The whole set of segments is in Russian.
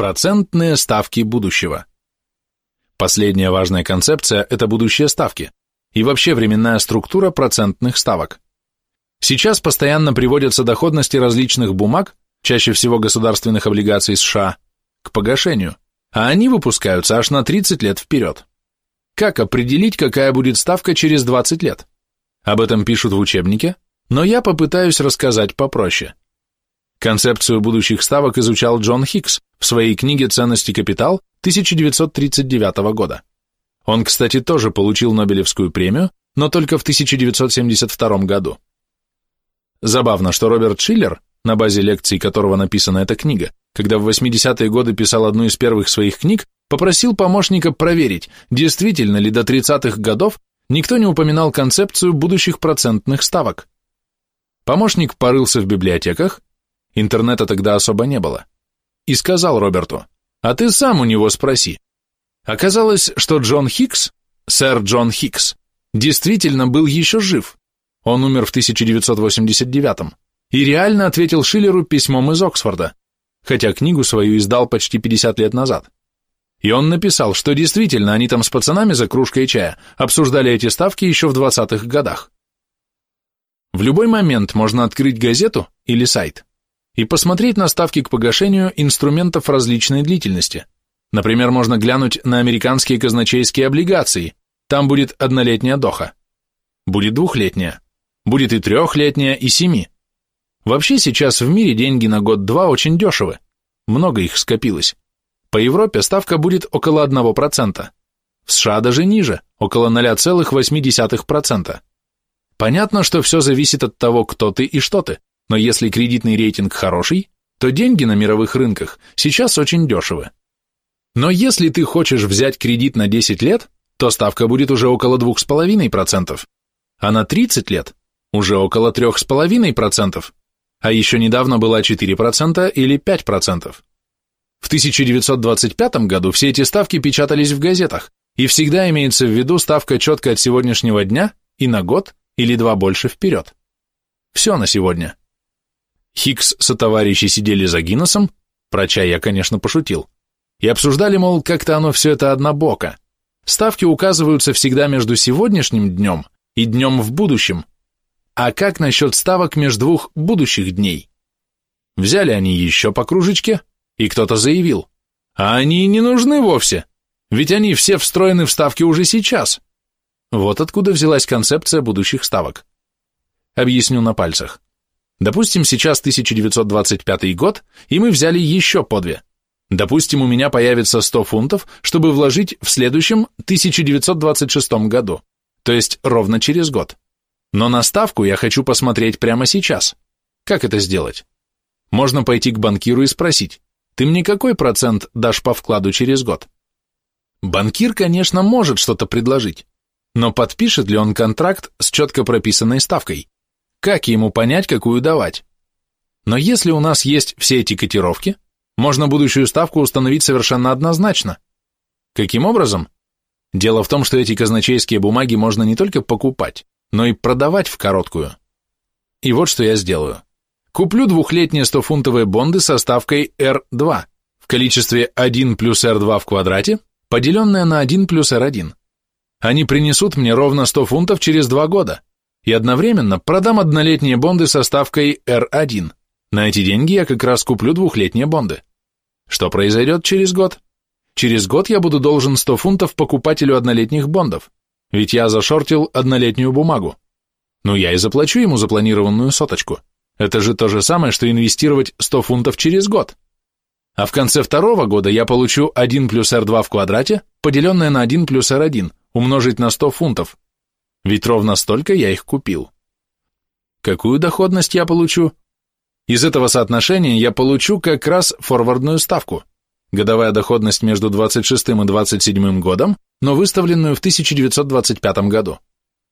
Процентные ставки будущего. Последняя важная концепция – это будущие ставки и вообще временная структура процентных ставок. Сейчас постоянно приводятся доходности различных бумаг, чаще всего государственных облигаций США, к погашению, а они выпускаются аж на 30 лет вперед. Как определить, какая будет ставка через 20 лет? Об этом пишут в учебнике, но я попытаюсь рассказать попроще. Концепцию будущих ставок изучал Джон Хикс в своей книге «Ценности капитал» 1939 года. Он, кстати, тоже получил Нобелевскую премию, но только в 1972 году. Забавно, что Роберт Шиллер, на базе лекций которого написана эта книга, когда в 80-е годы писал одну из первых своих книг, попросил помощника проверить, действительно ли до 30-х годов никто не упоминал концепцию будущих процентных ставок. Помощник порылся в библиотеках, интернета тогда особо не было, и сказал Роберту, а ты сам у него спроси. Оказалось, что Джон Хикс, сэр Джон Хикс, действительно был еще жив. Он умер в 1989 и реально ответил Шиллеру письмом из Оксфорда, хотя книгу свою издал почти 50 лет назад. И он написал, что действительно они там с пацанами за кружкой чая обсуждали эти ставки еще в 20-х годах. В любой момент можно открыть газету или сайт и посмотреть на ставки к погашению инструментов различной длительности. Например, можно глянуть на американские казначейские облигации, там будет однолетняя доха. Будет двухлетняя. Будет и трехлетняя, и семи. Вообще сейчас в мире деньги на год-два очень дешевы. Много их скопилось. По Европе ставка будет около 1%. В США даже ниже, около 0,8%. Понятно, что все зависит от того, кто ты и что ты, но если кредитный рейтинг хороший, то деньги на мировых рынках сейчас очень дешевы. Но если ты хочешь взять кредит на 10 лет, то ставка будет уже около 2,5%, а на 30 лет уже около 3,5%, а еще недавно была 4% или 5%. В 1925 году все эти ставки печатались в газетах, и всегда имеется в виду ставка четко от сегодняшнего дня и на год или два больше вперед. Все на сегодня. Хикс со товарищи сидели за Гиннесом, про чай я, конечно, пошутил, и обсуждали, мол, как-то оно все это однобоко. Ставки указываются всегда между сегодняшним днем и днем в будущем. А как насчет ставок между двух будущих дней? Взяли они еще по кружечке, и кто-то заявил, а они не нужны вовсе, ведь они все встроены в ставки уже сейчас. Вот откуда взялась концепция будущих ставок. Объясню на пальцах. Допустим, сейчас 1925 год, и мы взяли еще по две. Допустим, у меня появится 100 фунтов, чтобы вложить в следующем 1926 году, то есть ровно через год. Но на ставку я хочу посмотреть прямо сейчас. Как это сделать? Можно пойти к банкиру и спросить, ты мне какой процент дашь по вкладу через год? Банкир, конечно, может что-то предложить, но подпишет ли он контракт с четко прописанной ставкой? Как ему понять, какую давать? Но если у нас есть все эти котировки, можно будущую ставку установить совершенно однозначно. Каким образом? Дело в том, что эти казначейские бумаги можно не только покупать, но и продавать в короткую. И вот что я сделаю. Куплю двухлетние 100-фунтовые бонды со ставкой R2 в количестве 1 плюс R2 в квадрате, поделенное на 1 плюс R1. Они принесут мне ровно 100 фунтов через 2 года, и одновременно продам однолетние бонды со ставкой R1. На эти деньги я как раз куплю двухлетние бонды. Что произойдет через год? Через год я буду должен 100 фунтов покупателю однолетних бондов, ведь я зашортил однолетнюю бумагу. Ну я и заплачу ему запланированную соточку. Это же то же самое, что инвестировать 100 фунтов через год. А в конце второго года я получу 1 плюс R2 в квадрате, поделенное на 1 плюс R1, умножить на 100 фунтов. Ведь ровно столько я их купил. Какую доходность я получу? Из этого соотношения я получу как раз форвардную ставку. Годовая доходность между 26 и 27 годом, но выставленную в 1925 году.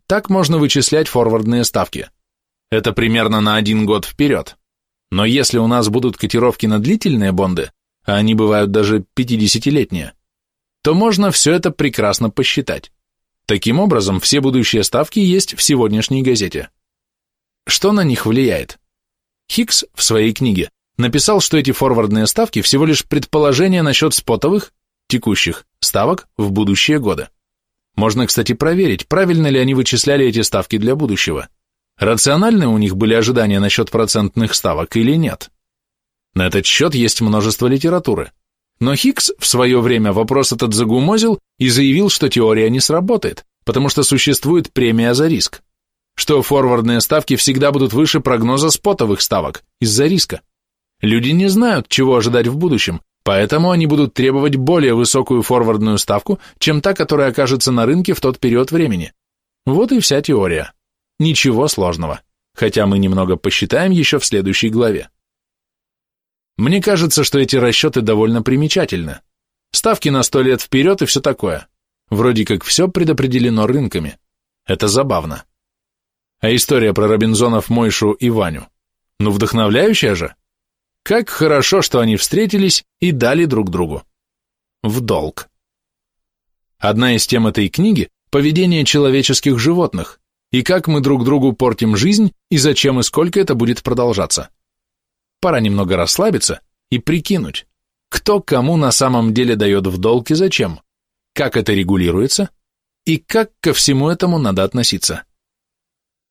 Так можно вычислять форвардные ставки. Это примерно на один год вперед. Но если у нас будут котировки на длительные бонды, а они бывают даже 50-летние, то можно все это прекрасно посчитать. Таким образом, все будущие ставки есть в сегодняшней газете. Что на них влияет? Хикс в своей книге написал, что эти форвардные ставки всего лишь предположение насчет спотовых, текущих, ставок в будущие годы. Можно, кстати, проверить, правильно ли они вычисляли эти ставки для будущего. Рациональны у них были ожидания насчет процентных ставок или нет? На этот счет есть множество литературы. Но Хиггс в свое время вопрос этот загумозил и заявил, что теория не сработает, потому что существует премия за риск, что форвардные ставки всегда будут выше прогноза спотовых ставок из-за риска. Люди не знают, чего ожидать в будущем, поэтому они будут требовать более высокую форвардную ставку, чем та, которая окажется на рынке в тот период времени. Вот и вся теория. Ничего сложного, хотя мы немного посчитаем еще в следующей главе. Мне кажется, что эти расчеты довольно примечательны. Ставки на сто лет вперед и все такое. Вроде как все предопределено рынками. Это забавно. А история про Робинзонов, Мойшу и Ваню? Ну, вдохновляющая же. Как хорошо, что они встретились и дали друг другу. В долг. Одна из тем этой книги – поведение человеческих животных, и как мы друг другу портим жизнь, и зачем и сколько это будет продолжаться. Пора немного расслабиться и прикинуть, кто кому на самом деле дает в долг и зачем, как это регулируется и как ко всему этому надо относиться.